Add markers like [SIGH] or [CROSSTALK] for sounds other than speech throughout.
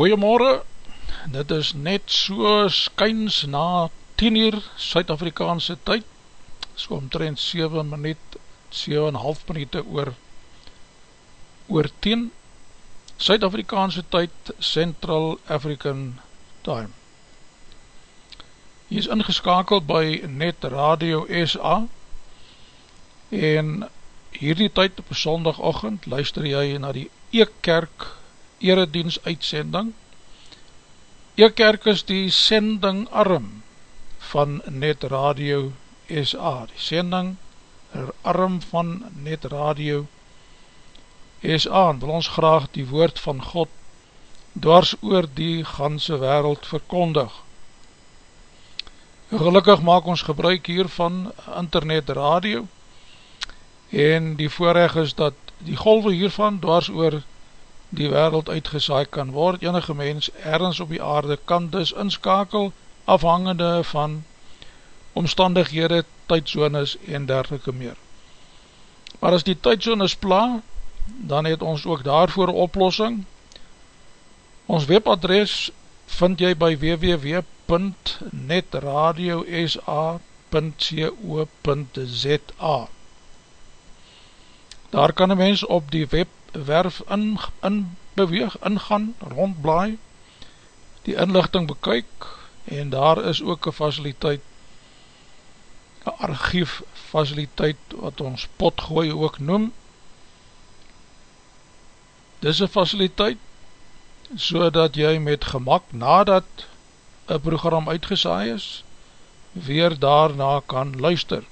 Goeiemorgen, dit is net so skyns na 10 uur Suid-Afrikaanse tyd, so omtrent 7 minuut, 7,5 minuut oor, oor 10, Suid-Afrikaanse tyd, Central African Time. Hy is ingeskakeld by Net Radio SA, en hierdie tyd op sondagochtend luister jy na die Eekkerk eredienst uitsending. Eekkerk is die sending arm van Net Radio SA, die sending arm van Net Radio SA, en wil ons graag die woord van God dwars oor die ganse wereld verkondig. Gelukkig maak ons gebruik hier van internet radio, en die voorrecht is dat die golwe hiervan dwars oor die wereld uitgesaai kan word, enige mens ergens op die aarde kan dus inskakel afhangende van omstandighede, tydzones en dergelijke meer. Maar as die tydzones pla, dan het ons ook daarvoor oplossing. Ons webadres vind jy by www.netradiosa.co.za Daar kan een mens op die web werf in, in beweeg, ingaan, rondblaai, die inlichting bekyk, en daar is ook een faciliteit, een archief faciliteit, wat ons potgooi ook noem. Dis een faciliteit, so dat jy met gemak, nadat een program uitgesaai is, weer daarna kan luister.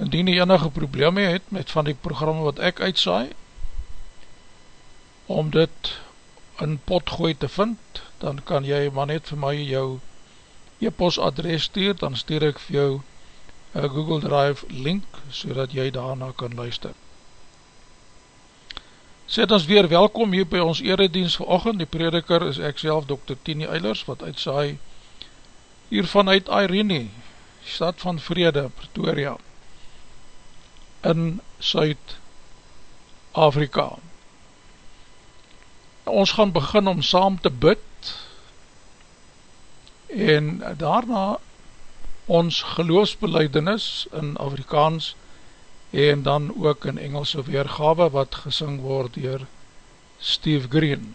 Indien jy enige probleme het met van die programme wat ek uitsaai, om dit in potgooi te vind, dan kan jy maar net vir my jou e-post adres stuur, dan stuur ek vir jou een Google Drive link, so jy daarna kan luister. Sê ons weer welkom hier by ons eredienst verochend, die prediker is ek self Dr. Tini Eilers, wat uitsaai hier vanuit Irene, stad van Vrede, Pretoria in Suid-Afrika. Ons gaan begin om saam te bid en daarna ons geloofsbeleidenis in Afrikaans en dan ook in Engelse weergawe wat gesing word door Steve Green.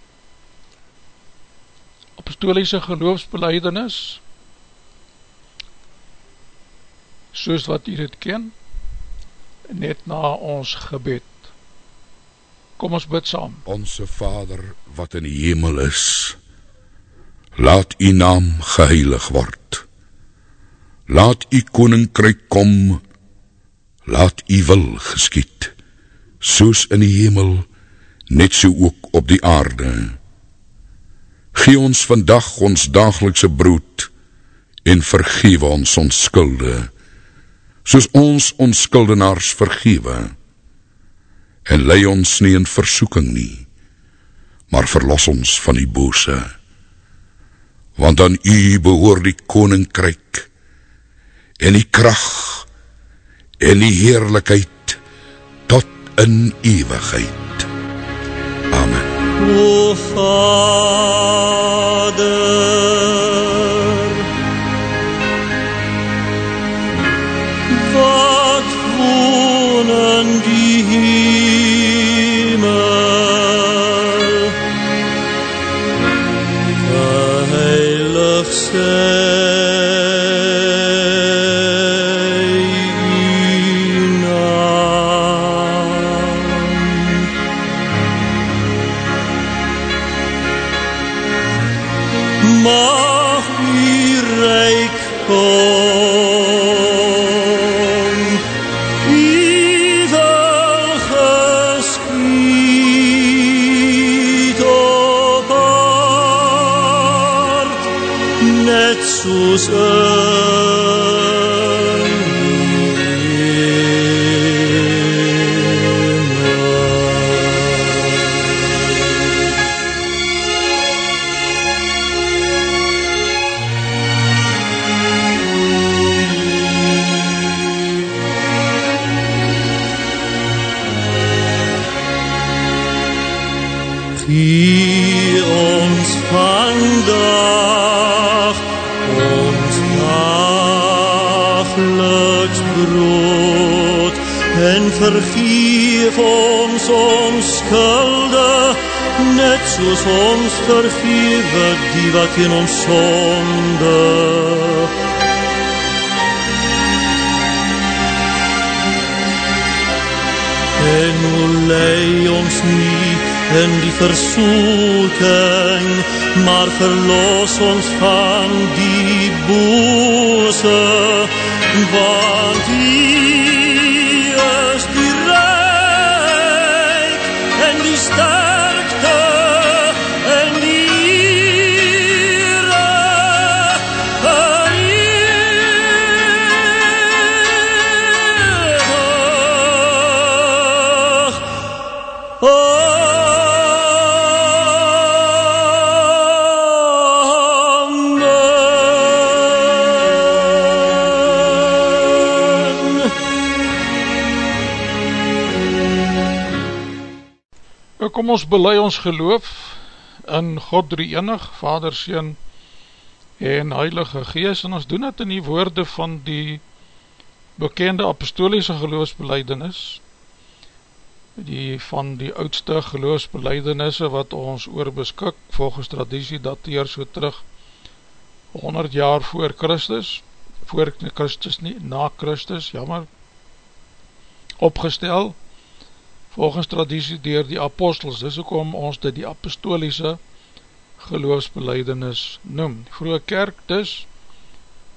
Apostoliese geloofsbeleidenis soos wat jy dit ken, net na ons gebed. Kom ons bid saam. Onse Vader wat in die hemel is, laat u naam geheilig word. Laat u koninkryk kom, laat u wil geskiet, soos in die hemel, net so ook op die aarde. Gee ons vandag ons dagelikse brood, en vergewe ons ons skulde, soos ons ons skuldenaars vergewe, en lei ons nie in versoeking nie, maar verlos ons van die bose, want aan u behoor die koninkryk, en die kracht, en die heerlijkheid, tot in eeuwigheid. Amen. O Vader, vergeef ons ons skulde net soos ons vergewe die wat in ons sonde. En lei ons nie in die versoeking, maar verlos ons van die bose, want die kom ons belei ons geloof in God drie enig, Vader, Seen en Heilige Gees en ons doen het in die woorde van die bekende apostoliese geloofsbeleidenis die van die oudste geloofsbeleidenisse wat ons oorbeskik volgens traditie dateer so terug 100 jaar voor Christus voor Christus nie, na Christus, jammer opgestel volgens traditie dier die apostels, dis ook om ons dit die apostoliese geloofsbeleidenis noem. Die vroege kerk dis,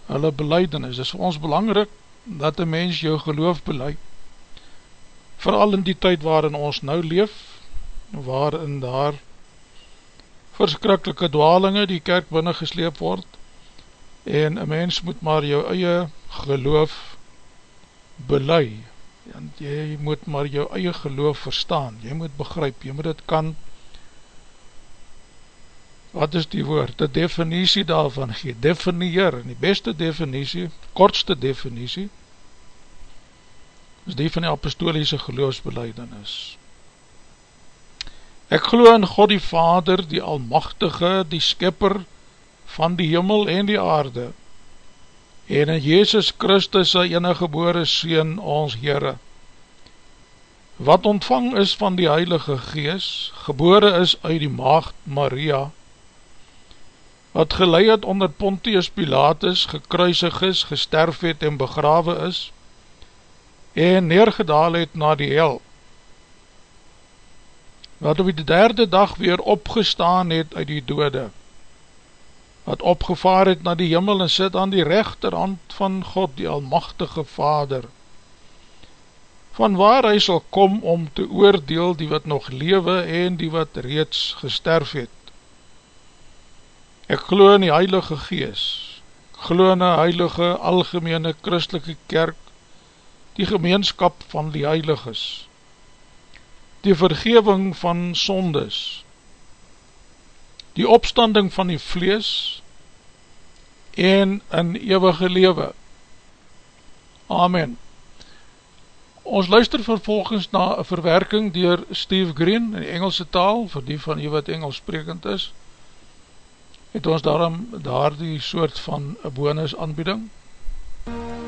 hulle beleidenis, dis vir ons belangrik dat een mens jou geloof beleid, vooral in die tyd waarin ons nou leef, waarin daar verskrikkelike dwalinge die kerk binnen gesleep word, en een mens moet maar jou eie geloof beleid, en jy moet maar jou eie geloof verstaan, jy moet begryp, jy moet het kan, wat is die woord, die definitie daarvan gee, definieer, en die beste definitie, kortste definitie, is die van die apostoliese geloofsbeleidenis. Ek geloof in God die Vader, die Almachtige, die Skipper van die Himmel en die Aarde, en in Jezus Christus sy enige gebore Seen ons Heere, wat ontvang is van die Heilige Gees, gebore is uit die Maagd Maria, wat geleid het onder Pontius Pilatus, gekruisig is, gesterf het en begrawe is, en neergedaal het na die hel, wat op die derde dag weer opgestaan het uit die dode, wat opgevaar het na die jimmel en sit aan die rechterhand van God, die almachtige Vader, van waar hy sal kom om te oordeel die wat nog lewe en die wat reeds gesterf het. Ek glo in die Heilige Gees, glo in die Heilige Algemene Christelike Kerk, die gemeenskap van die Heiliges, die vergeving van sondes, die opstanding van die vlees en in eeuwige lewe. Amen. Ons luister vervolgens na een verwerking dier Steve Green in die Engelse taal, vir die van die wat Engels sprekend is, het ons daarom daar die soort van bonus aanbieding. MUZIEK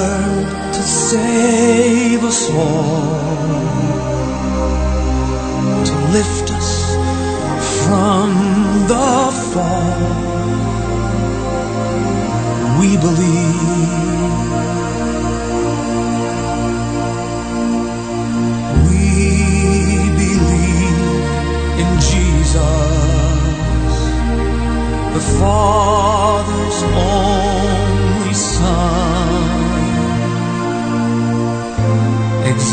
save us all, to lift us from the fall. believe. We believe in Jesus, the Father's only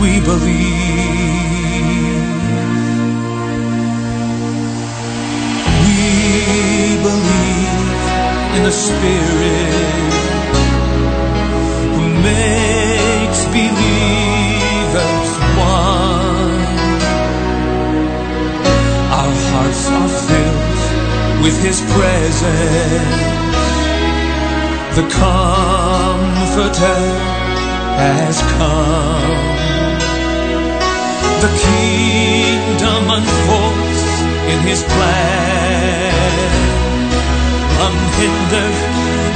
We believe. We believe in the Spirit who makes believers one. Our hearts are filled with His presence. The Comforter has come. The kingdom unfolds in His plan, unhindered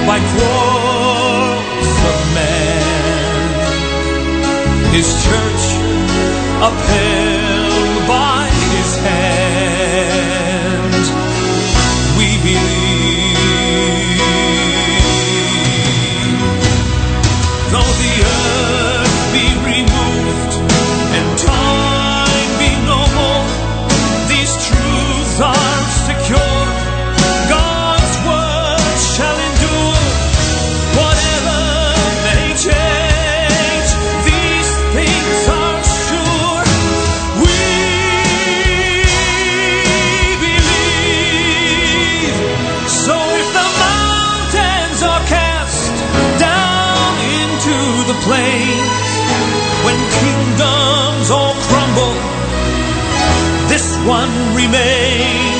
by quarrels of man. His church upheld by His hand. We believe. This one remains.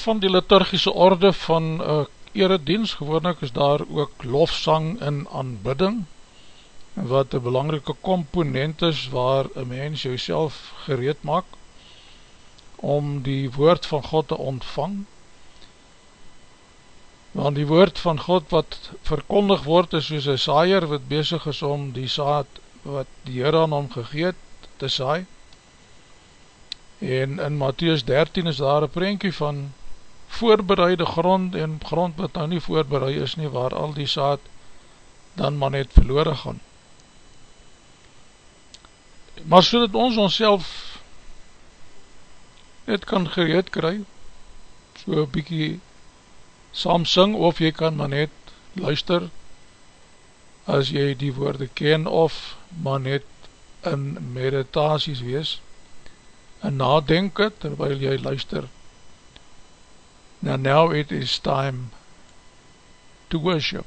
Van die liturgische orde van uh, eredienst, gewoonlik is daar ook lofsang en aanbidding, wat een belangrike komponent is waar een mens jouself gereed maak om die woord van God te ontvang. Want die woord van God wat verkondig word is soos een saaier wat bezig is om die saad wat die Heer aan hom gegeet te saai. En in Matthäus 13 is daar een prentjie van voorbereide grond en grond wat nou nie voorbereid is nie, waar al die saad dan maar net verloren gaan. Maar so dat ons ons net kan gereed kry, so een bykie saam sing, of jy kan maar net luister, as jy die woorde ken, of maar net in meditaties wees, en nadenke, terwyl jy luister. Now, now it is time to worship.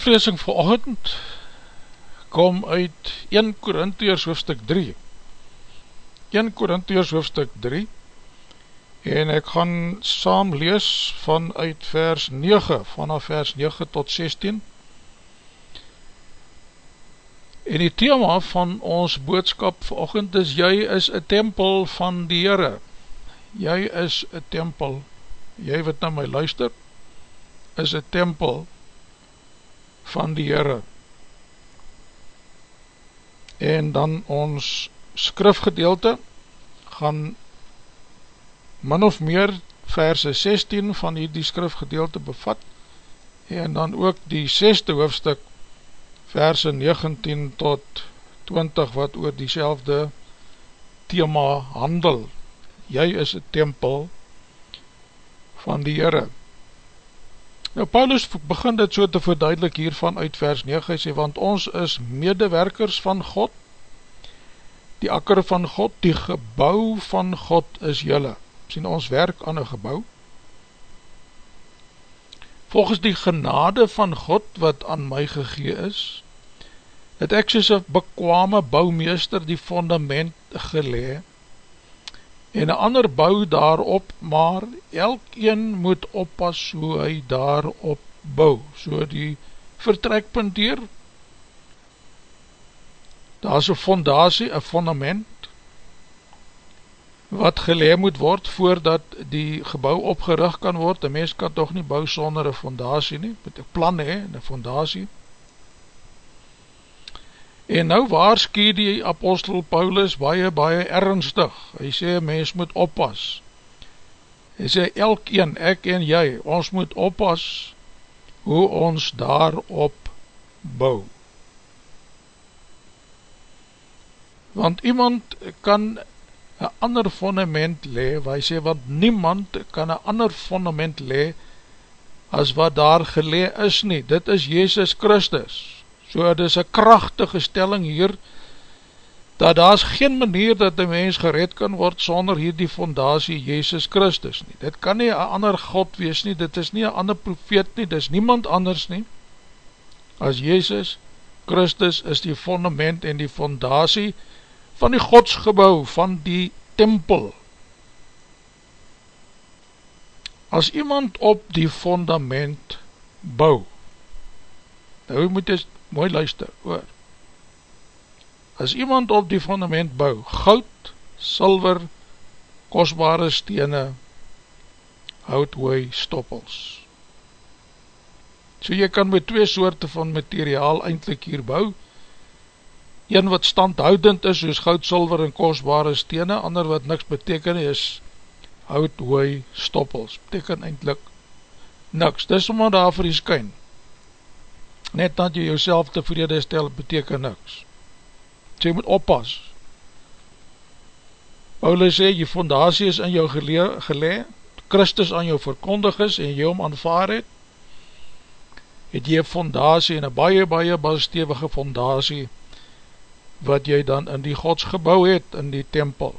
Skriflesing vir ochend kom uit 1 Korintheers hoofstuk 3 1 Korintheers hoofstuk 3 en ek gaan saam lees vanuit vers 9 vanaf vers 9 tot 16 en die thema van ons boodskap vir ochend is jy is een tempel van die Heere jy is een tempel. Jy wat na my luister is een tempel die Heere. En dan ons skrifgedeelte gaan min of meer verse 16 van die skrifgedeelte bevat en dan ook die 6ste hoofdstuk verse 19 tot 20 wat oor die thema handel. Jy is een tempel van die Heere. Nou Paulus begin dit so te verduidelik hiervan uit vers 9, hy sê, want ons is medewerkers van God, die akker van God, die gebouw van God is jylle. Sien ons werk aan een gebouw. Volgens die genade van God wat aan my gegee is, het ek soos een bekwame bouwmeester die fundament gelee, en een ander bou daarop, maar elkeen moet oppas hoe hy daarop bou, so die vertrekpunt hier, daar is een fondatie, een fundament, wat gelee moet word voordat die gebouw opgerig kan word, een mens kan toch nie bou sonder een fondatie nie, met een plan hee, een fondatie, En nou waarskie die apostel Paulus baie, baie ernstig. Hy sê, mens moet oppas. Hy sê, elkeen, ek en jy, ons moet oppas hoe ons daarop bou. Want iemand kan een ander fundament le, waar hy sê, want niemand kan een ander fundament le, as wat daar gelee is nie. Dit is Jezus Christus. So het is een krachtige stelling hier, dat daar is geen manier dat die mens gered kan word sonder hier die fondatie Jezus Christus nie. Dit kan nie een ander God wees nie, dit is nie een ander profeet nie, dit is niemand anders nie. As Jezus Christus is die fundament en die fondatie van die godsgebouw, van die tempel. As iemand op die fundament bouw, nou moet jy mooi luister, oor. As iemand op die fundament bou, goud, silver, kostbare stene, hout, hooi, stoppels. So jy kan met twee soorte van materiaal eindelijk hier bou, een wat standhoudend is, soos goud, silver en kostbare stene, ander wat niks beteken is, hout, hooi, stoppels, beteken eindelijk niks, dis omdat daar vir die skyn, net dat jy jouself tevrede stel, beteken niks. So jy moet oppas. Paulus sê, jy fondatie is in jou gelee, gelee, Christus aan jou verkondig is, en jy om aanvaar het, het jy fondatie, en een baie, baie stevige fondatie, wat jy dan in die godsgebouw het, in die tempel.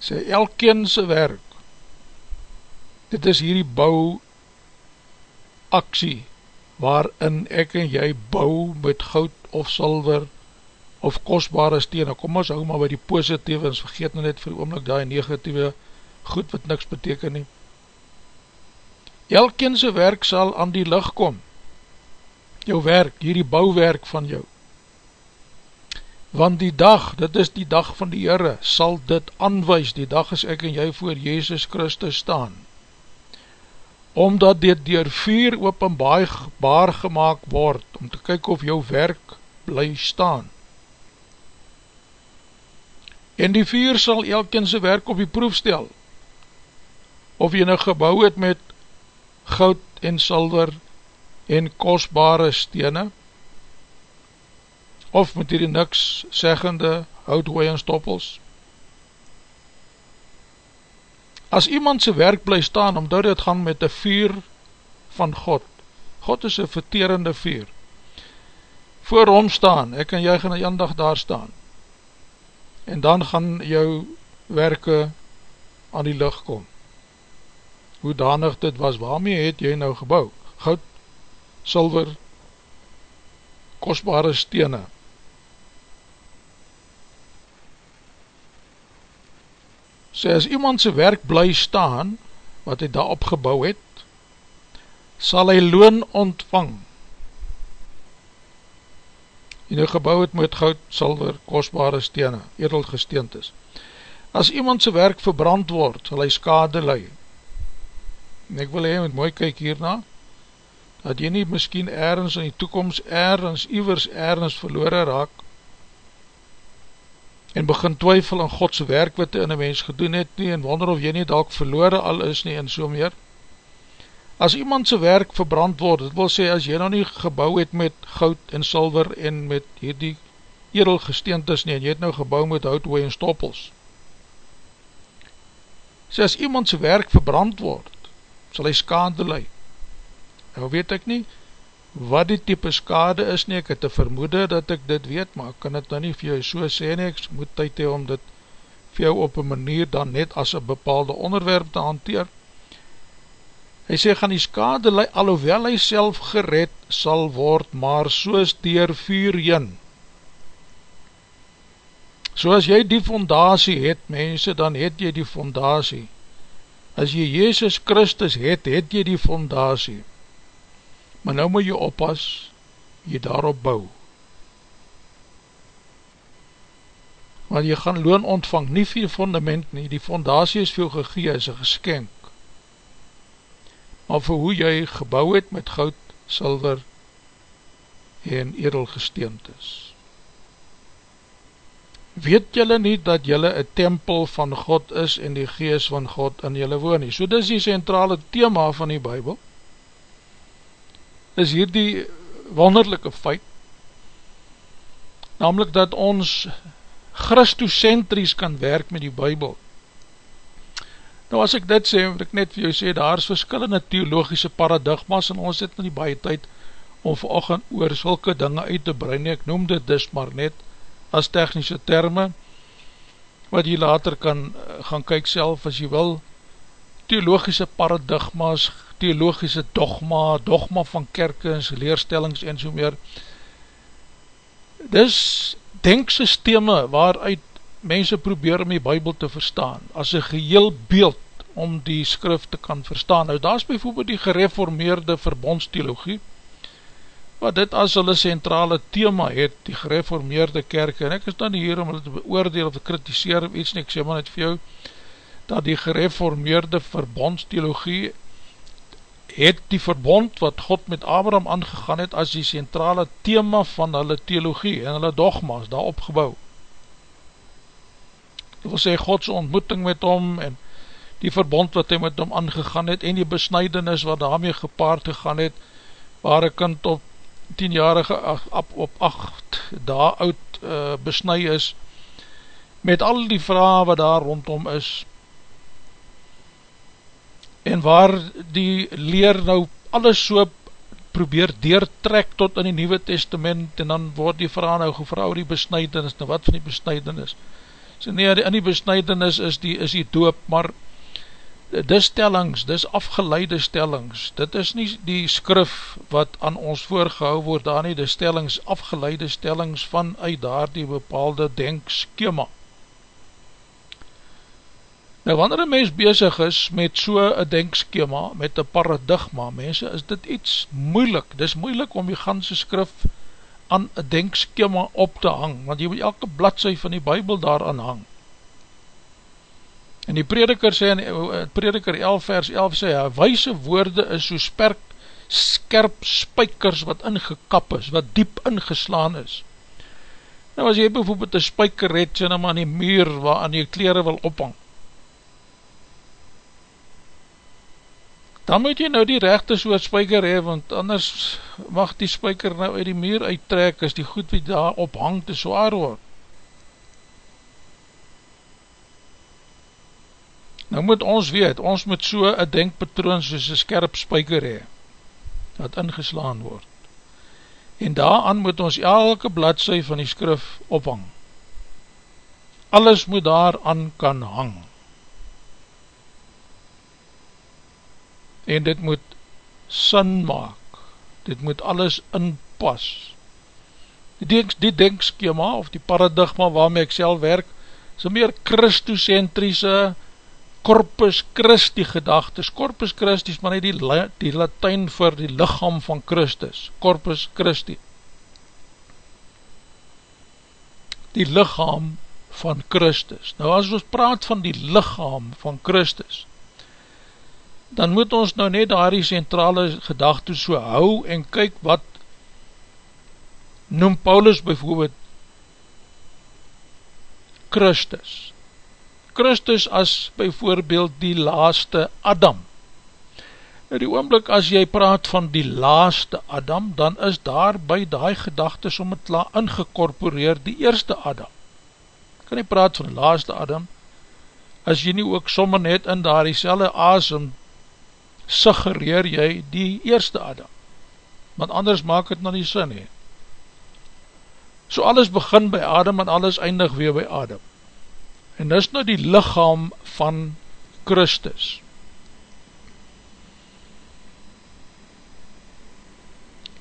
Sê, elkeen sy werk, dit is hierdie bou aksie waarin ek en jy bou met goud of silver of kostbare steen, kom ons hou maar by die positieve, ons vergeet nou net vir die oomlik die negatieve goed wat niks beteken nie. Elkeen sy werk sal aan die licht kom, jou werk, hierdie bouwerk van jou. Want die dag, dit is die dag van die Heere, sal dit aanwijs, die dag is ek en jy voor Jezus Christus staan omdat dit dier vuur openbaar gemaakt word, om te kyk of jou werk bly staan. En die vuur sal elkeen sy werk op die proef stel, of jy nou gebouw het met goud en silver en kostbare stene, of met die niks seggende hout, hooi en stoppels, As iemand sy werk bly staan, omdat dit gaan met die vuur van God, God is een verterende vuur, voor hom staan, ek en jy gaan een dag daar staan, en dan gaan jou werke aan die lucht kom. Hoe danig dit was, waarmee het jy nou gebouw? Goud, silver, kostbare stene, sê as iemand sy werk bly staan, wat hy daar opgebouw het, sal hy loon ontvang. En hy gebouw het met goud, silver, kostbare stene, edelgesteend is. As iemand sy werk verbrand word, sal hy skade lei. En ek wil hy met mooi kyk hierna, dat jy nie miskien ergens in die toekomst ergens, iwers ergens verloore raak, en begin twyfel in Godse werk wat hy in een mens gedoen het nie, en wonder of jy nie dalk verloore al is nie, en so meer. As iemand sy werk verbrand word, dit wil sê, as jy nou nie gebouw het met goud en silver, en met hierdie edelgesteentes nie, en jy het nou gebouw met hout, hooi en stoppels. Sê, as iemand sy werk verbrand word, sal hy skade leid. Nou weet ek nie, wat die type skade is nie, ek het te vermoede dat ek dit weet, maar ek kan het nou nie vir jou so sê nie, ek moet tyd hee om dit vir jou op een manier dan net as een bepaalde onderwerp te hanteer. Hy sê, gaan die skade lei, alhoewel hy self gered sal word, maar soos dier vuur jyn. So as jy die fondatie het, mense, dan het jy die fondatie. As jy Jezus Christus het, het jy die fondatie maar nou moet jy oppas, jy daarop bou. Want jy gaan loon ontvang, nie vir fundament nie, die fondatie is veel gegee, is een geskenk. Maar vir hoe jy gebouw het met goud, silver en edelgesteend is. Weet jylle nie dat jylle een tempel van God is en die gees van God in jylle woon nie? So dis die centrale thema van die Bijbel is hier die wonderlijke feit, namelijk dat ons Christocentries kan werk met die Bijbel. Nou as ek dit sê, moet ek net vir jou sê, daar is verskillende theologische paradigmas en ons het in die baie tyd om verochtend oor sulke dinge uit te brein, ek noem dit dus maar net as technische termen, wat jy later kan eh, gaan kyk self as jy wil, theologische paradigmas, theologische dogma, dogma van kerkens, leerstellings en so meer. Dis denksysteme waaruit mense probeer om die bybel te verstaan, as een geheel beeld om die skrif te kan verstaan. Nou daar is bijvoorbeeld die gereformeerde verbondstheologie, wat dit as hulle centrale thema het, die gereformeerde kerk, en ek is dan hier om hulle te beoordeel of te kritiseer of iets, en ek sê maar net vir jou, dat die gereformeerde verbondstheologie het die verbond wat God met Abraham aangegaan het as die centrale thema van hulle theologie en hulle dogma's daar opgebouw. Dit wil sê Godse ontmoeting met hom en die verbond wat hy met hom aangegaan het en die besnijdenis wat daarmee gepaard gegaan het waar een kind op 10-jarige op 8 daar oud uh, besnij is met al die vraag wat daar rondom is en waar die leer nou alles so probeer deertrek tot in die Nieuwe Testament en dan word die vraag nou gevra oor die besnijdenis, nou wat van die besnijdenis? So nee, in die besnijdenis is die, is die doop, maar dis stellings, dis afgeleide stellings, dit is nie die skrif wat aan ons voorgehou word daar nie, die stellings, afgeleide stellings vanuit daar die bepaalde denkskema. Nou, wanneer een mens bezig is met so'n denkskema, met een paradigma, mense, is dit iets moeilik. Dit is moeilik om die ganse skrif aan een denkskema op te hang, want jy moet elke bladse van die bybel daar aan hang. En die prediker sê, in eh, prediker 11 vers 11 sê, wijse woorde is so sperk, skerp spijkers wat ingekap is, wat diep ingeslaan is. Nou as jy bijvoorbeeld een spijker het, sê nou maar aan die muur waar aan die kleren wil ophang, dan moet jy nou die rechte soort spijker hee, want anders mag die spijker nou uit die muur uittrek, as die goed wie daar ophang te zwaar word. Nou moet ons weet, ons moet so een denkpatroon soos een skerp spijker hee, wat ingeslaan word. En daaraan moet ons elke bladse van die skrif ophang. Alles moet daaraan kan hang. En dit moet sin maak, dit moet alles inpas. Die, denk, die denkskema of die paradigma waarmee ek self werk, is een meer Christocentrische Corpus Christi gedagtes. Corpus Christi is maar nie die, die Latijn vir die lichaam van Christus. Corpus Christi. Die lichaam van Christus. Nou as ons praat van die lichaam van Christus, dan moet ons nou net daar die centrale gedachte so hou en kyk wat noem Paulus bijvoorbeeld Christus. Christus as bijvoorbeeld die laaste Adam. In die oomblik as jy praat van die laaste Adam, dan is daar by die gedachte som het la ingekorporeer die eerste Adam. Kan jy praat van die laaste Adam, as jy nie ook sommer net in daar die selle asem suggereer jy die eerste Adam. Want anders maak het nou nie sin heen. So alles begin by Adam en alles eindig weer by Adam. En dis nou die lichaam van Christus.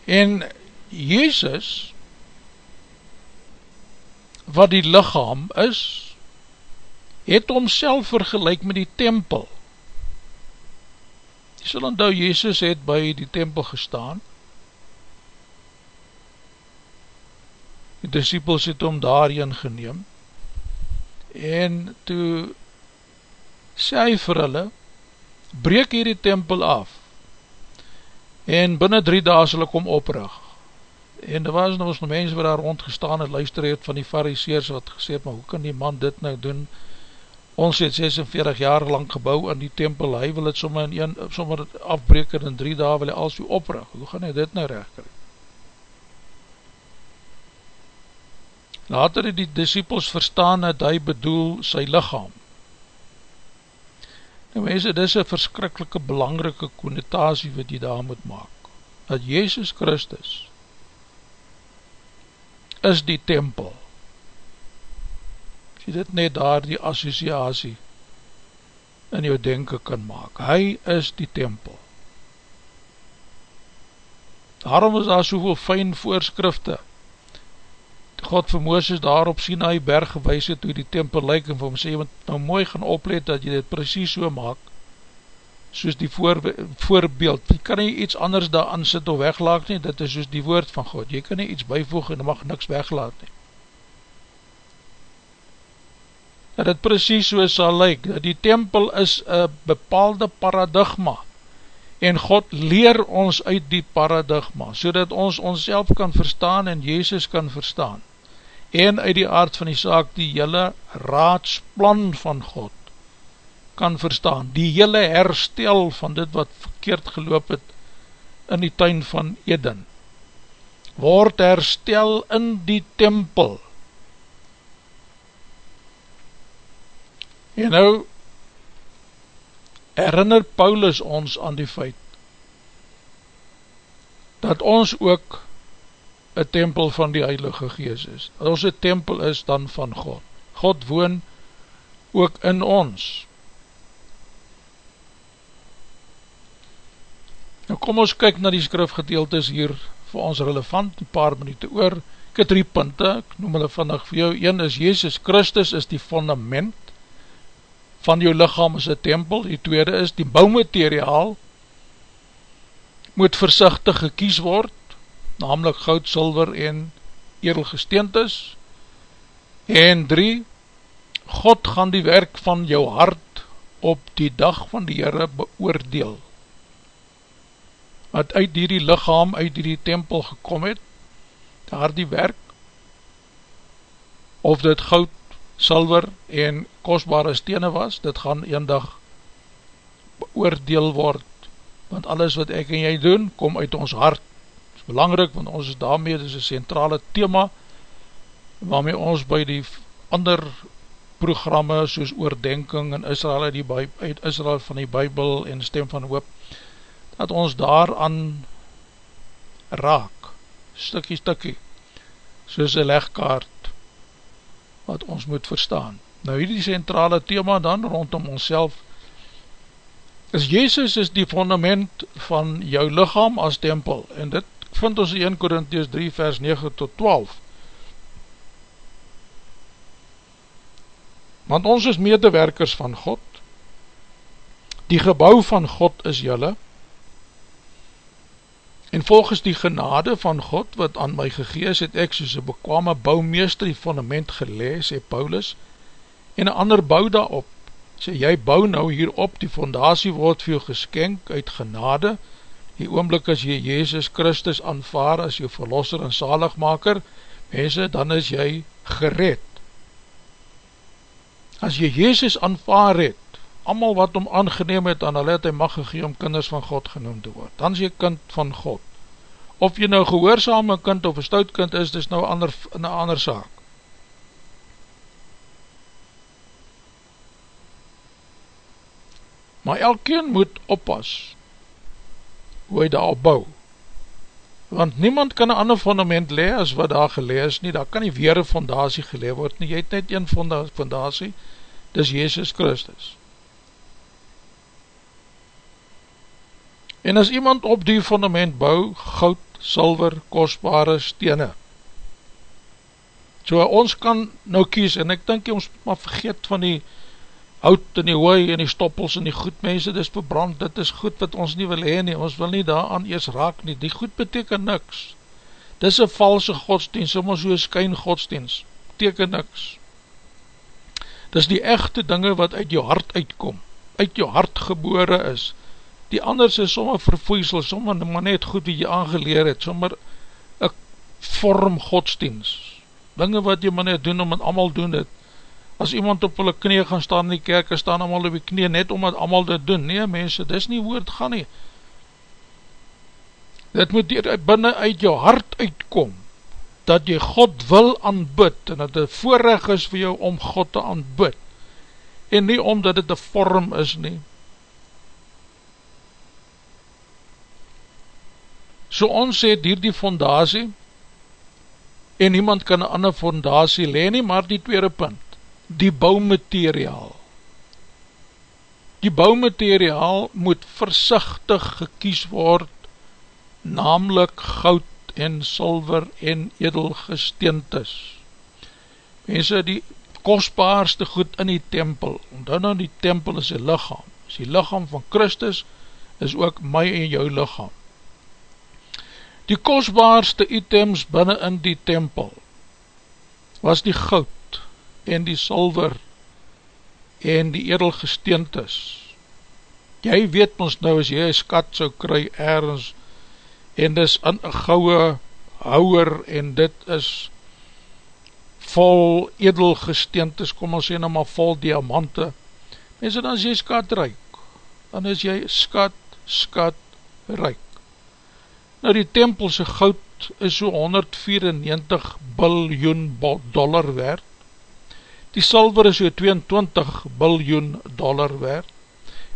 En Jezus, wat die lichaam is, het homself vergelijk met die tempel. Jy sal onthou, Jezus het by die tempel gestaan, die disciples het om daarin geneem, en toe sê hy vir hulle, breek hier die tempel af, en binnen drie daas sal ek om oprig, en er was nog mense wat daar rondgestaan het, luister het van die fariseers wat gesê het, maar hoe kan die man dit nou doen, ons het 46 jaar lang gebouw in die tempel, hy wil het sommer, in een, sommer afbreek en in drie dae wil hy als u oprig, hoe gaan hy dit nou recht krijg? Later het die disciples verstaan dat hy bedoel sy lichaam. Nou mense, dit is een verskrikkelike belangrike konnotatie wat jy daar moet maak. Dat Jezus Christus is die tempel. Jy dit net daar die associatie in jou denken kan maak. Hy is die tempel. Daarom is daar soveel fijn voorskrifte God vir Mooses daarop sien na die berg gewys het hoe die tempel lyk en vir hom sê, moet nou mooi gaan oplet dat jy dit precies so maak soos die voor, voorbeeld jy kan nie iets anders daar aan sit of weglaat nie, dit is soos die woord van God jy kan nie iets bijvoeg en mag niks weglaat nie dat het precies so sal lyk dat die tempel is een bepaalde paradigma en God leer ons uit die paradigma, so dat ons ons kan verstaan en Jezus kan verstaan en uit die aard van die saak die hele raadsplan van God kan verstaan, die hele herstel van dit wat verkeerd geloop het in die tuin van Eden, word herstel in die tempel. En nou herinner Paulus ons aan die feit dat ons ook een tempel van die Heilige Gees is. As ons een tempel is dan van God. God woon ook in ons. Nou kom ons kyk na die skrifgedeeltes hier vir ons relevant, een paar minuut oor. Ek het drie punte, ek noem hulle vannig vir jou. Een is Jezus Christus is die fundament van jou lichaam as een tempel. Die tweede is die bouwmateriaal moet versichtig gekies word namelijk goud, silver en edelgesteentes. En drie, God gaan die werk van jou hart op die dag van die Heere beoordeel. Wat uit die lichaam, uit die tempel gekom het, daar die werk, of dit goud, silver en kostbare stene was, dit gaan een dag beoordeel word, want alles wat ek en jy doen, kom uit ons hart, belangrik, want ons is daarmee, dit is een centrale thema, waarmee ons by die ander programme, soos oordenking in Israel, die uit Israel van die Bijbel en stem van hoop, dat ons daaraan raak, stikkie stikkie, soos een legkaart, wat ons moet verstaan. Nou hierdie centrale thema dan, rondom ons self, is Jezus is die fundament van jou lichaam as tempel, en dit vind ons in 1 Korinties 3 vers 9 tot 12. Want ons is medewerkers van God, die gebouw van God is jylle, en volgens die genade van God wat aan my gegees het ek soos een bekwame bouwmeester die fundament gelees, sê Paulus, en een ander bouw daarop, sê jy bou nou hierop, die fondatie word vir jou geskenk uit genade, die oomblik as jy Jezus Christus aanvaar as jou verlosser en zaligmaker, mense, dan is jy gered. As jy Jezus aanvaar het, amal wat om aangeneem het, dan het hy mag gegee om kinders van God genoemd te word, dan is jy kind van God. Of jy nou gehoorzame kind of een stout kind is, dis nou ander, een ander saak. Maar elkeen moet oppas, hoe hy daar bou. Want niemand kan een ander fundament le as wat daar gelees nie, daar kan nie weer een fondatie gele word nie, jy het net een fondatie, dis Jezus Christus. En as iemand op die fundament bou, goud, silver, kostbare stene, so ons kan nou kies, en ek dink ons maar vergeet van die hout en die hooi en die stoppels en die goed mense, dit is verbrand, dit is goed wat ons nie wil heen nie, ons wil nie daaraan eers raak nie, die goed beteken niks, dit is een valse godsdienst, soms so skyn godsdienst, beteken niks, dit is die echte dinge wat uit jou hart uitkom, uit jou hart gebore is, die anders is sommer vervoeisel, sommer maar net goed wat jy aangeleer het, sommer een vorm godsdienst, dinge wat jy maar net doen, om het allemaal doen het, as iemand op hulle knie gaan staan in die kerk, staan allemaal op die knie, net omdat allemaal dit doen, nee mense, dis nie woord gaan nie, dit moet hier binnen uit jou hart uitkom, dat jy God wil aanbid, en dat het voorrecht is vir jou om God te aanbid, en nie omdat dit een vorm is nie, so ons het hier die fondatie, en niemand kan een ander fondatie leen nie, maar die tweede punt, die bouwmateriaal. Die bouwmateriaal moet versichtig gekies word, namelijk goud en silver en edelgesteentes. Mense, die kostbaarste goed in die tempel, dan in die tempel is die lichaam, is die lichaam van Christus, is ook my en jou lichaam. Die kostbaarste items binnen in die tempel, was die goud, en die silver en die edelgesteentes. Jy weet ons nou as jy een skat so kry ergens en dis in een gouwe houwer en dit is vol edelgesteentes, kom ons sê nou maar vol diamante, mense dan is jy skat ryk, dan is jy skat, skat ryk. Nou die tempelse goud is so 194 biljoen dollar werd, Die silver is so 22 biljoen dollar werd.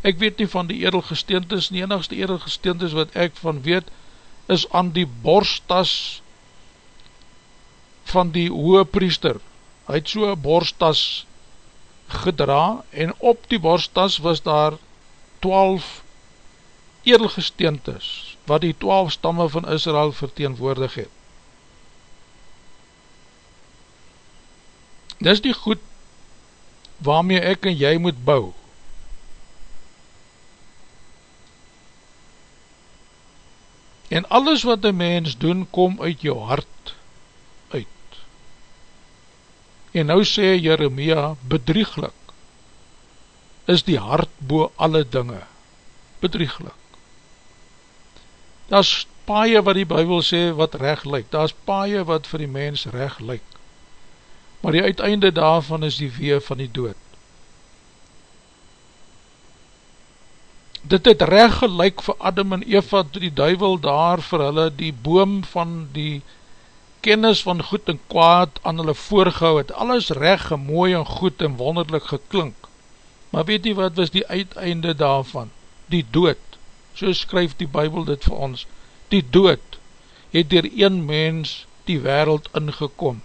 Ek weet nie van die edelgesteentes, die enigste edelgesteentes wat ek van weet, is aan die borstas van die hoge priester. Hy het so borstas gedra en op die borstas was daar 12 edelgesteentes wat die 12 stamme van Israel verteenwoordig het. Dis die goed waarmee ek en jy moet bou. En alles wat een mens doen, kom uit jou hart uit. En nou sê Jeremia, bedrieglik is die hart boe alle dinge. Bedrieglik. Daar is paie wat die Bijbel sê wat recht lyk. Daar is paie wat vir die mens recht lyk maar die uiteinde daarvan is die wee van die dood. Dit het recht gelijk vir Adam en Eva, toe die duivel daar vir hulle die boom van die kennis van goed en kwaad aan hulle voorgehou het, alles recht, mooi en goed en wonderlik geklink. Maar weet jy wat was die uiteinde daarvan? Die dood. So skryf die Bijbel dit vir ons. Die dood het dier een mens die wereld ingekom.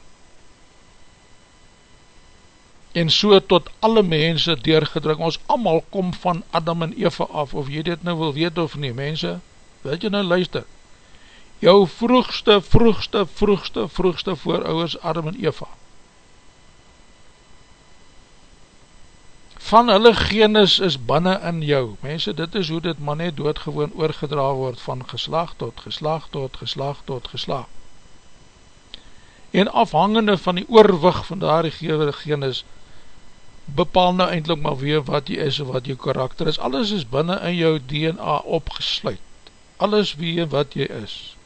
En so tot alle mense deurgedruk, ons allemaal kom van Adam en Eva af, of jy dit nou wil weet of nie, mense, weet jy nou luister, jou vroegste, vroegste, vroegste, vroegste voorouders Adam en Eva, van hulle genis is binnen in jou, mense, dit is hoe dit maar net doodgewoon oorgedra word, van geslag tot geslag tot geslag tot geslag, en afhangende van die oorwig van daar die genis, bepaal nou eindelijk maar weer wat jy is en wat jy karakter is. Alles is binnen in jou DNA opgesluit. Alles wie en wat jy is.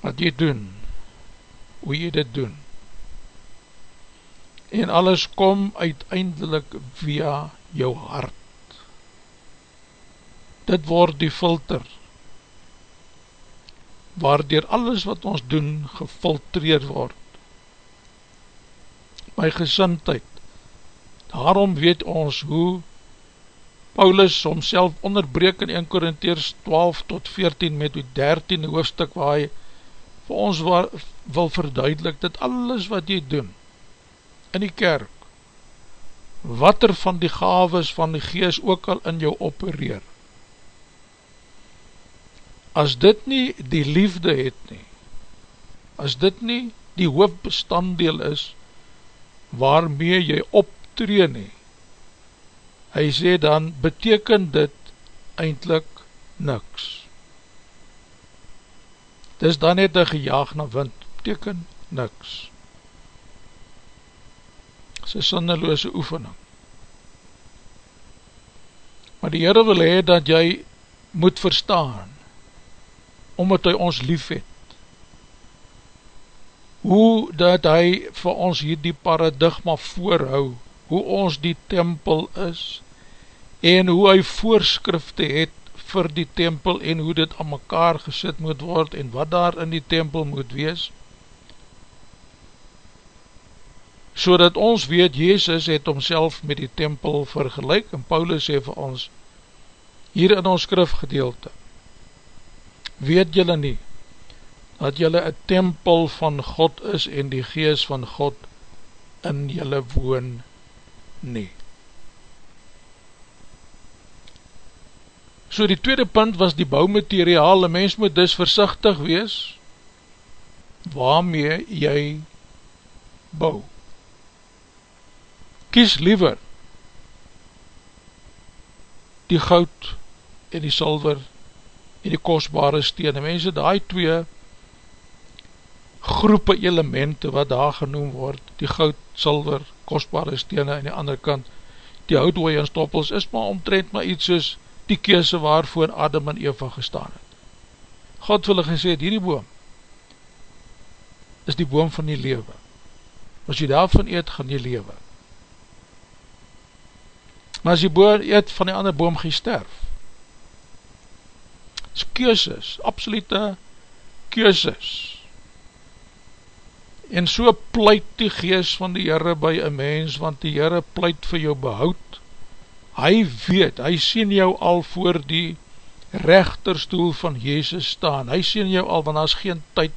Wat jy doen, hoe jy dit doen. En alles kom uiteindelik via jou hart. Dit word die filter waardoor alles wat ons doen gefiltreer word. My gezindheid, daarom weet ons hoe Paulus homself onderbreek in 1 Korintheers 12 tot 14 met die 13 hoofdstuk waar hy vir ons wil verduidelik dat alles wat jy doen in die kerk, wat er van die gaves van die gees ook al in jou opereer, as dit nie die liefde het nie, as dit nie die hoofbestanddeel is, waarmee jy optree nie, hy sê dan, beteken dit eindelijk niks. Dis dan net een gejaag na wind, beteken niks. Een sinneloose oefening. Maar die Heere wil hee dat jy moet verstaan, omdat hy ons lief het. Hoe dat hy vir ons hier die paradigma voorhou, hoe ons die tempel is, en hoe hy voorskrifte het vir die tempel, en hoe dit aan mekaar gesit moet word, en wat daar in die tempel moet wees, so dat ons weet, Jezus het homself met die tempel vergelijk, en Paulus sê vir ons, hier in ons skrifgedeelte, weet jylle nie, dat jylle een tempel van God is en die gees van God in jylle woon nie. So die tweede punt was die bouwmateriaal, een mens moet dus versichtig wees, waarmee jy bou. Kies liever die goud en die silver en die kostbare steen. En mense, die twee groepe elemente wat daar genoem word, die goud, silver, kostbare stene en die andere kant, die houtwooi en stoppels, is maar omtrent maar iets soos die kese waarvoor Adam en Eva gestaan het. God wil gesê, hierdie boom is die boom van die lewe. As jy daarvan eet, gaan jy lewe. Maar as jy boom eet van die ander boom, gaan jy sterf is keuses, absolute keuses. En so pleit die gees van die Heere by een mens, want die Heere pleit vir jou behoud. Hy weet, hy sien jou al voor die rechterstoel van Jezus staan. Hy sien jou al, want daar is geen tyd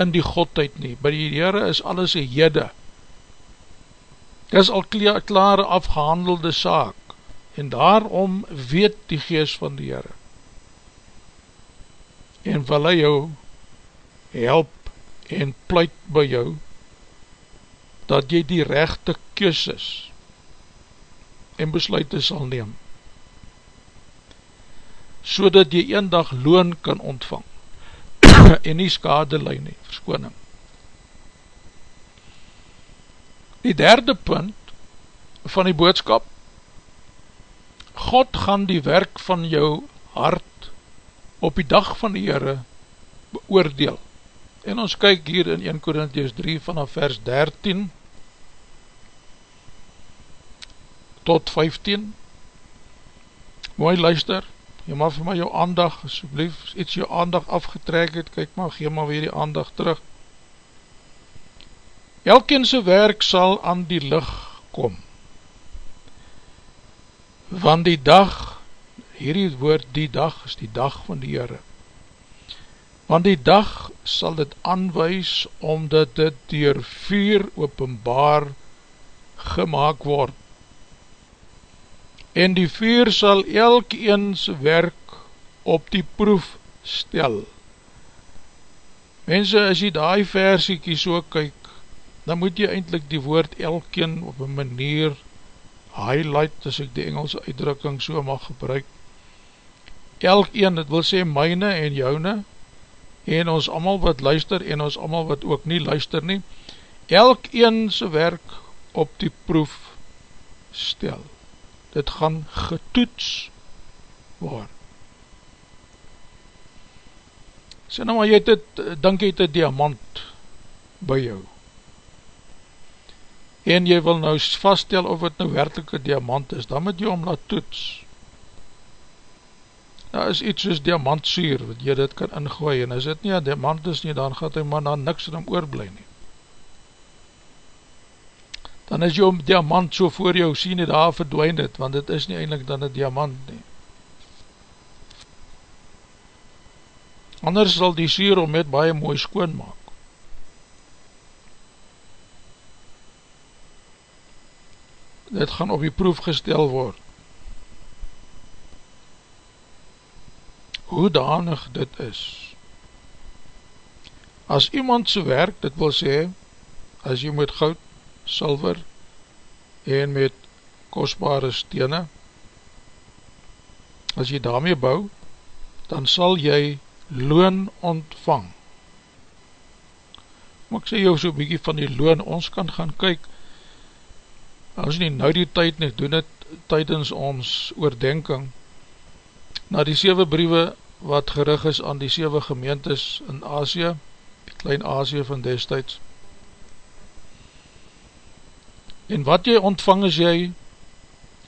in die Godheid nie. By die Heere is alles een jede. Dit is al klare afgehandelde saak. En daarom weet die gees van die Heere en wil hy jou help en pleit by jou dat jy die rechte kusis en besluit sal neem so dat jy een dag loon kan ontvang [COUGHS] en nie skade lei nie, verskoning. Die derde punt van die boodskap God gaan die werk van jou hart op die dag van die Heere beoordeel. En ons kyk hier in 1 Korinties 3 vanaf vers 13 tot 15. Mooi luister, jy mag vir my jou aandag, asjeblief, iets jou aandag afgetrek het, kyk maar, gee maar weer die aandag terug. Elkeen sy werk sal aan die licht kom, want die dag hierdie woord die dag is die dag van die Heere. Want die dag sal dit aanwys omdat dit dier vuur openbaar gemaakt word. En die vuur sal elk eens werk op die proef stel. Mense, as jy die versiekie so kyk, dan moet jy eindelijk die woord elkeen op een manier highlight, as ek die Engelse uitdrukking so mag gebruik, elk een, het wil sê myne en joune, en ons allemaal wat luister en ons allemaal wat ook nie luister nie, elk een sy werk op die proef stel. Dit gaan getoets word. Sê nou maar, jy het het, denk jy het een diamant by jou. En jy wil nou vaststel of het nou werkelijk een diamant is, dan moet jy om laat toets. Daar is iets soos diamantsuur, wat jy dit kan ingooi, en as dit nie een diamant is nie, dan gaat hy maar na niks in hom oorblij nie dan is jou diamant so voor jou sien het daar verdwijn het, want het is nie eindelijk dan een diamant nie. Anders sal die sier om met baie mooi skoon maak. Dit gaan op die proef gestel word. Hoe danig dit is. As iemand so werk, dit wil sê, as jy moet goud silver en met kostbare stene as jy daarmee bou dan sal jy loon ontvang maar ek sê jou so bykie van die loon ons kan gaan kyk as nie nou die tyd nie doen het tydens ons oordenking na die 7 briewe wat gerig is aan die 7 gemeentes in Asie die klein Asie van destijds En wat jy ontvang as jy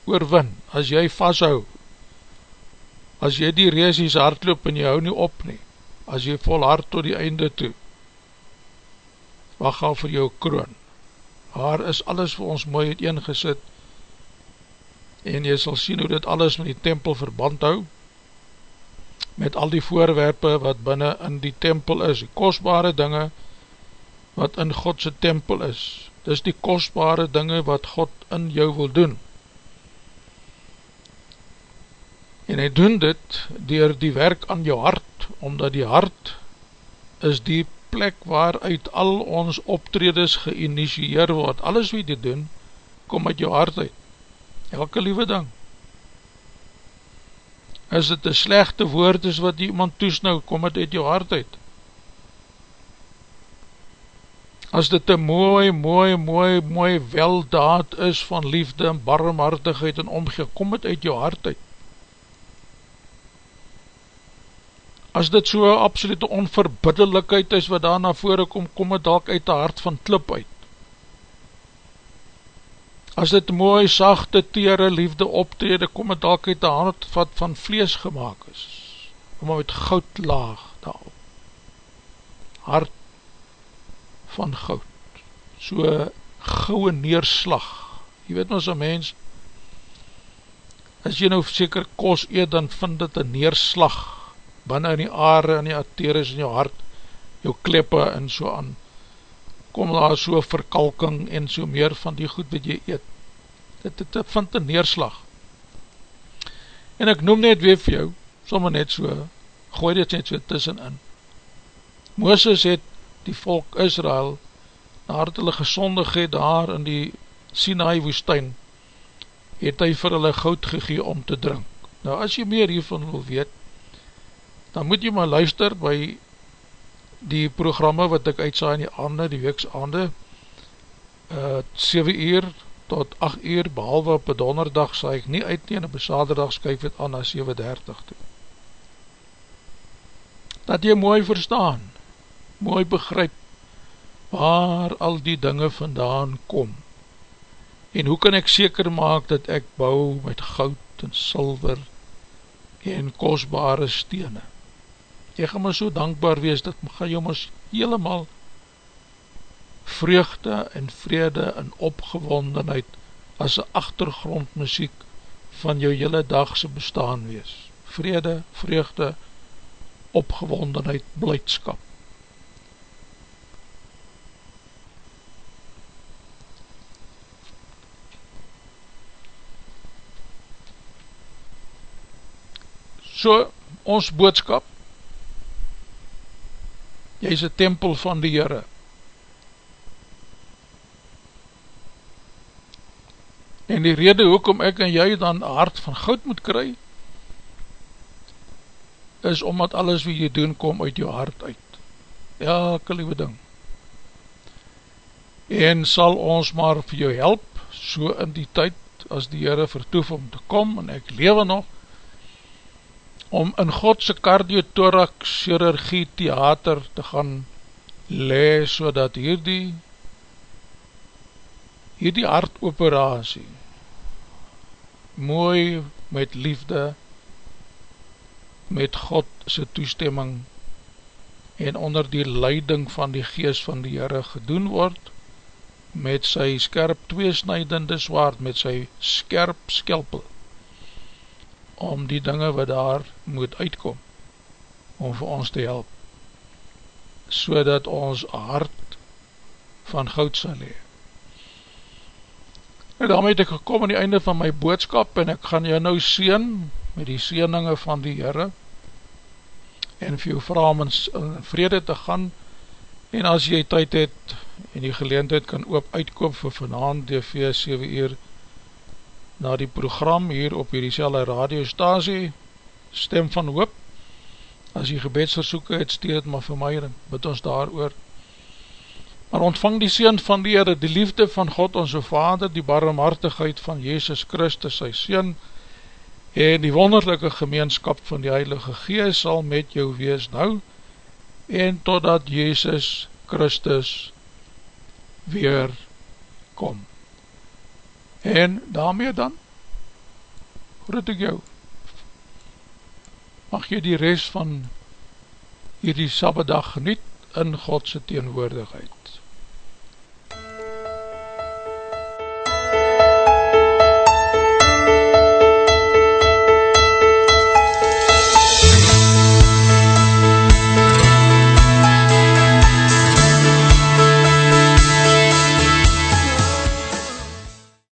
oorwin, as jy vasthou, as jy die reesies hardloop en jy hou nie op nie, as jy vol hard tot die einde toe, wat gaan vir jou kroon? Waar is alles vir ons mooi het eengesit, en jy sal sien hoe dit alles met die tempel verband hou, met al die voorwerpe wat binnen in die tempel is, die kostbare dinge, wat in Godse tempel is, dis die kostbare dinge wat God in jou wil doen. En hy doen dit dier die werk aan jou hart, omdat die hart is die plek waaruit al ons optredes geinitieer word. Alles wat jy doen, kom uit jou hart uit. Elke liewe ding. As dit een slechte woord is wat iemand toesnou, kom het uit jou hart uit as dit een mooi, mooi, mooi, mooi weldaad is van liefde en barmhartigheid en omgee, kom het uit jou hart uit. As dit so absolute onverbiddelikheid is wat daar na vore kom, kom het dalk uit die hart van klip uit. As dit mooi, sachte, tere liefde optrede, kom het dalk uit die hart wat van vlees gemaakt is, om met goud laag daar. Hart van goud, so gouwe neerslag, jy weet ons een mens, as jy nou seker kos eet, dan vind dit een neerslag, binnen in die aarde, in die arteries, in jou hart, jou kleppe en so aan, kom daar so verkalking en so meer van die goed wat jy eet, dit, dit, dit vind een neerslag, en ek noem net weer vir jou, sommer net so, gooi dit net so tussenin, Mooses het die volk Israel nadat hulle gesondig het daar in die Sinai woestijn het hy vir hulle goud gegee om te drink. Nou as jy meer hiervan wil weet dan moet jy maar luister by die programme wat ek uitsaai in die aande, die weeks aande uh, 7 uur tot 8 uur behalwe op een donderdag saai ek nie uit nie en op een saterdag skuif het aan na 7.30 toe. Dat jy mooi verstaan mooi begryp waar al die dinge vandaan kom. En hoe kan ek seker maak dat ek bou met goud en silver en kostbare stene jy gaan maar so dankbaar wees dat gaan jy maar helemaal vreugde en vrede en opgewondenheid as een achtergrondmuziek van jou hele dagse bestaan wees. Vrede, vreugde opgewondenheid, blijdskap So, ons boodskap, jy is een tempel van die Heere. En die rede hoekom ek en jy dan hart van goud moet kry, is omdat alles wat jy doen kom uit jou hart uit. elke liewe ding. En sal ons maar vir jou help, so in die tyd, as die Heere vertoef om te kom, en ek lewe nog, om in Godse kardiotorak chirurgie theater te gaan le, so dat hierdie hierdie hartoperatie mooi met liefde met God sy toestemming en onder die leiding van die geest van die Heere gedoen word met sy skerp tweesnijdende zwaard, met sy skerp skelpel om die dinge wat daar moet uitkom om vir ons te help so dat ons hart van goud sal hee En daarmee het ek gekom aan die einde van my boodskap en ek gaan jou nou sien met die sieninge van die Heere en vir jou vraag om in vrede te gaan. En as jy tyd het en die geleendheid kan oop uitkoop vir vanavond DV 7 uur na die program hier op hierdie selle radiostasie. Stem van Hoop. As jy gebedsversoeken het steed het maar vir my en bid ons daar oor maar ontvang die Seen van die Heere, die liefde van God onze Vader, die barmhartigheid van Jezus Christus, sy Seen, en die wonderlijke gemeenskap van die Heilige Gees sal met jou wees nou, en totdat Jezus Christus weer kom. En daarmee dan, groet ek jou, mag jy die rest van hierdie sabbedag geniet in Godse teenwoordigheid.